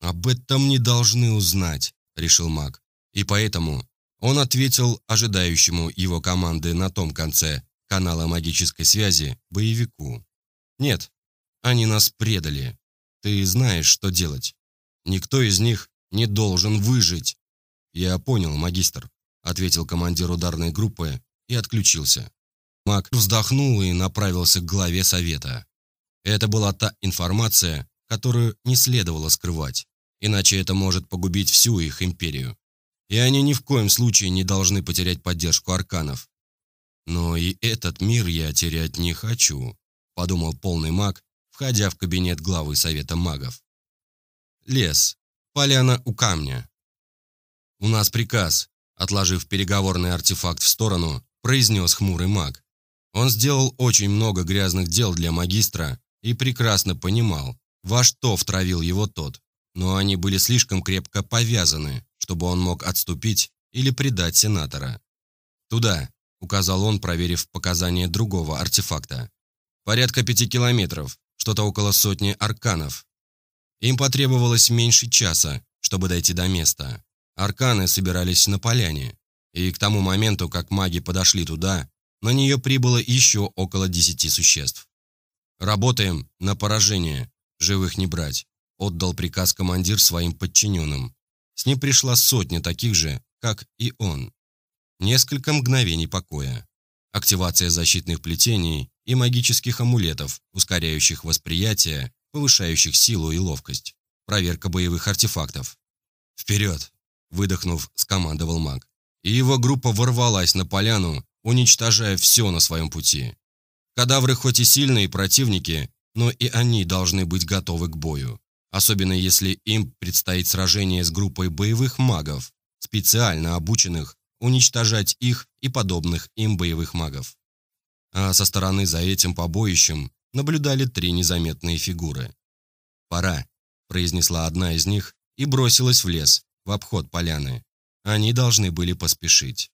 «Об этом не должны узнать», — решил маг. И поэтому он ответил ожидающему его команды на том конце канала магической связи боевику. «Нет, они нас предали. Ты знаешь, что делать. Никто из них не должен выжить. Я понял, магистр, ответил командир ударной группы и отключился. Маг вздохнул и направился к главе совета. Это была та информация, которую не следовало скрывать, иначе это может погубить всю их империю. И они ни в коем случае не должны потерять поддержку арканов. Но и этот мир я терять не хочу, подумал полный маг входя в кабинет главы Совета магов. Лес. Поляна у камня. «У нас приказ», — отложив переговорный артефакт в сторону, произнес хмурый маг. Он сделал очень много грязных дел для магистра и прекрасно понимал, во что втравил его тот, но они были слишком крепко повязаны, чтобы он мог отступить или предать сенатора. «Туда», — указал он, проверив показания другого артефакта. «Порядка пяти километров что-то около сотни арканов. Им потребовалось меньше часа, чтобы дойти до места. Арканы собирались на поляне, и к тому моменту, как маги подошли туда, на нее прибыло еще около десяти существ. «Работаем на поражение, живых не брать», – отдал приказ командир своим подчиненным. С ним пришла сотня таких же, как и он. Несколько мгновений покоя. Активация защитных плетений и магических амулетов, ускоряющих восприятие, повышающих силу и ловкость. Проверка боевых артефактов. «Вперед!» – выдохнув, скомандовал маг. И его группа ворвалась на поляну, уничтожая все на своем пути. Кадавры хоть и сильные противники, но и они должны быть готовы к бою. Особенно если им предстоит сражение с группой боевых магов, специально обученных уничтожать их и подобных им боевых магов а со стороны за этим побоищем наблюдали три незаметные фигуры. «Пора», – произнесла одна из них и бросилась в лес, в обход поляны. Они должны были поспешить.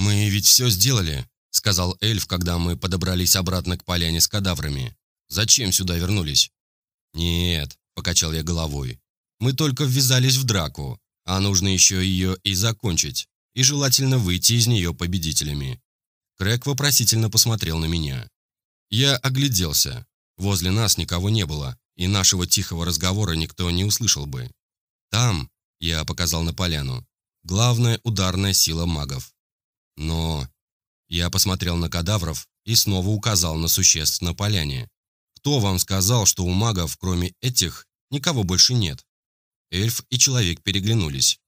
«Мы ведь все сделали», – сказал эльф, когда мы подобрались обратно к поляне с кадаврами. «Зачем сюда вернулись?» «Нет», – покачал я головой. «Мы только ввязались в драку, а нужно еще ее и закончить, и желательно выйти из нее победителями». Крэг вопросительно посмотрел на меня. Я огляделся. Возле нас никого не было, и нашего тихого разговора никто не услышал бы. Там, я показал на поляну, главная ударная сила магов. Но я посмотрел на кадавров и снова указал на существ на поляне. Кто вам сказал, что у магов, кроме этих, никого больше нет? Эльф и человек переглянулись.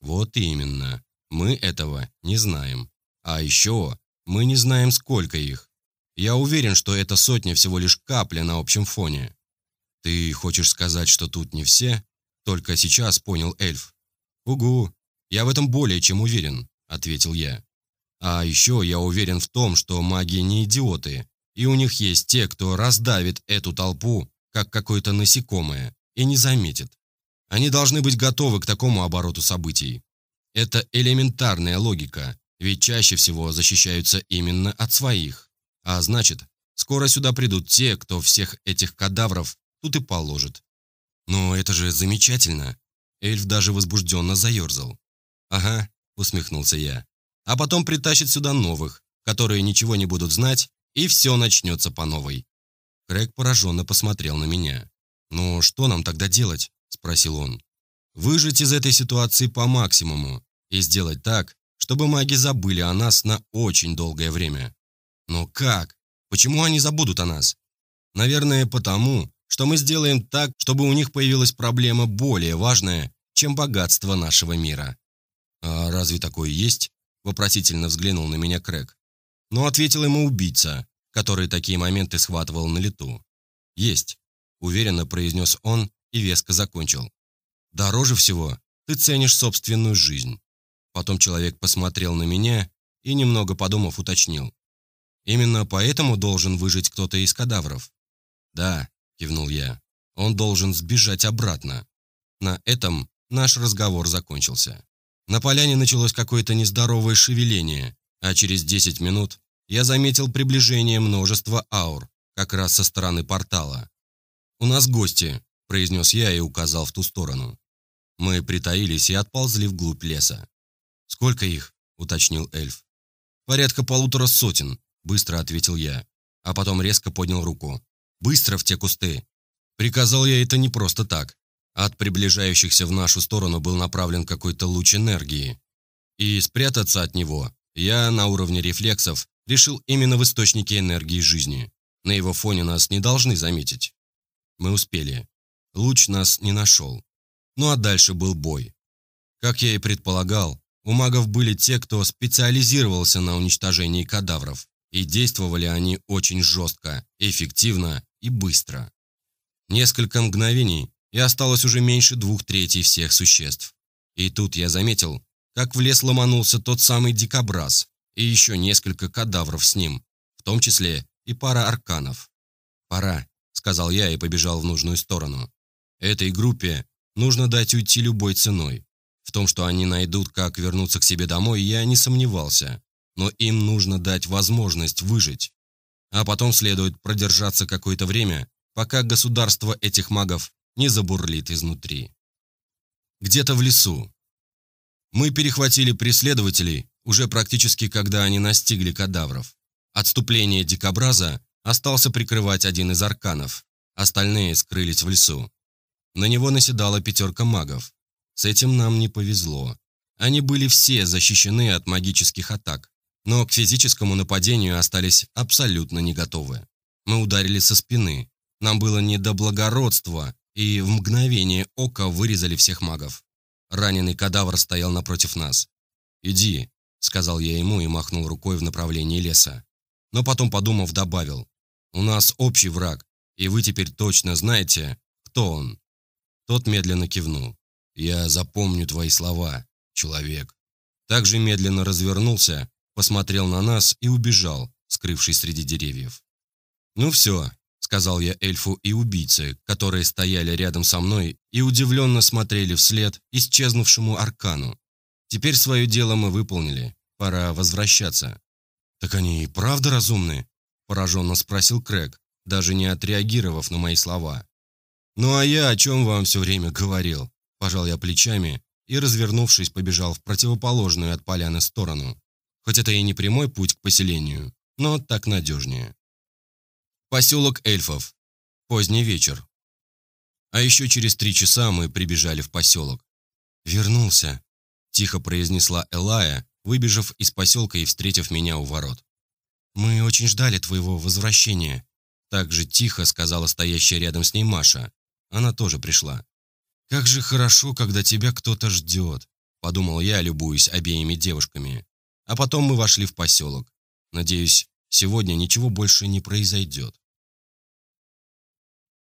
Вот именно. Мы этого не знаем. А еще мы не знаем, сколько их. Я уверен, что эта сотня всего лишь капля на общем фоне. Ты хочешь сказать, что тут не все? Только сейчас понял эльф. Угу. Я в этом более чем уверен, ответил я. А еще я уверен в том, что маги не идиоты, и у них есть те, кто раздавит эту толпу, как какое-то насекомое, и не заметит. Они должны быть готовы к такому обороту событий. Это элементарная логика, ведь чаще всего защищаются именно от своих. А значит, скоро сюда придут те, кто всех этих кадавров тут и положит. Но это же замечательно. Эльф даже возбужденно заерзал. Ага, усмехнулся я а потом притащит сюда новых, которые ничего не будут знать, и все начнется по новой. Крэг пораженно посмотрел на меня. «Ну, что нам тогда делать?» – спросил он. «Выжить из этой ситуации по максимуму и сделать так, чтобы маги забыли о нас на очень долгое время. Но как? Почему они забудут о нас? Наверное, потому, что мы сделаем так, чтобы у них появилась проблема более важная, чем богатство нашего мира. А разве такое есть? Вопросительно взглянул на меня Крэг. Но ответил ему убийца, который такие моменты схватывал на лету. «Есть», — уверенно произнес он и веско закончил. «Дороже всего ты ценишь собственную жизнь». Потом человек посмотрел на меня и, немного подумав, уточнил. «Именно поэтому должен выжить кто-то из кадавров?» «Да», — кивнул я, — «он должен сбежать обратно». На этом наш разговор закончился. На поляне началось какое-то нездоровое шевеление, а через 10 минут я заметил приближение множества аур, как раз со стороны портала. «У нас гости», – произнес я и указал в ту сторону. Мы притаились и отползли вглубь леса. «Сколько их?» – уточнил эльф. «Порядка полутора сотен», – быстро ответил я, а потом резко поднял руку. «Быстро в те кусты!» Приказал я это не просто так. От приближающихся в нашу сторону был направлен какой-то луч энергии. И спрятаться от него я на уровне рефлексов решил именно в источнике энергии жизни. На его фоне нас не должны заметить. Мы успели. Луч нас не нашел. Ну а дальше был бой. Как я и предполагал, у магов были те, кто специализировался на уничтожении кадавров, и действовали они очень жестко, эффективно и быстро. Несколько мгновений, и осталось уже меньше двух третей всех существ. И тут я заметил, как в лес ломанулся тот самый дикобраз и еще несколько кадавров с ним, в том числе и пара арканов. «Пора», — сказал я и побежал в нужную сторону. «Этой группе нужно дать уйти любой ценой. В том, что они найдут, как вернуться к себе домой, я не сомневался, но им нужно дать возможность выжить. А потом следует продержаться какое-то время, пока государство этих магов не забурлит изнутри. Где-то в лесу. Мы перехватили преследователей уже практически когда они настигли кадавров. Отступление дикобраза остался прикрывать один из арканов, остальные скрылись в лесу. На него наседала пятерка магов. С этим нам не повезло. Они были все защищены от магических атак, но к физическому нападению остались абсолютно не готовы. Мы ударили со спины. Нам было не до благородства и в мгновение ока вырезали всех магов. Раненый кадавр стоял напротив нас. «Иди», — сказал я ему и махнул рукой в направлении леса. Но потом, подумав, добавил, «У нас общий враг, и вы теперь точно знаете, кто он». Тот медленно кивнул. «Я запомню твои слова, человек». Также медленно развернулся, посмотрел на нас и убежал, скрывшись среди деревьев. «Ну все, сказал я эльфу и убийце, которые стояли рядом со мной и удивленно смотрели вслед исчезнувшему аркану. Теперь свое дело мы выполнили, пора возвращаться. Так они и правда разумны? пораженно спросил Крэг, даже не отреагировав на мои слова. «Ну а я о чем вам все время говорил?» Пожал я плечами и, развернувшись, побежал в противоположную от поляны сторону. Хоть это и не прямой путь к поселению, но так надежнее. Поселок эльфов. Поздний вечер. А еще через три часа мы прибежали в поселок. «Вернулся», – тихо произнесла Элая, выбежав из поселка и встретив меня у ворот. «Мы очень ждали твоего возвращения», – так же тихо сказала стоящая рядом с ней Маша. Она тоже пришла. «Как же хорошо, когда тебя кто-то ждет», – подумал я, любуясь обеими девушками. А потом мы вошли в поселок. Надеюсь, сегодня ничего больше не произойдет.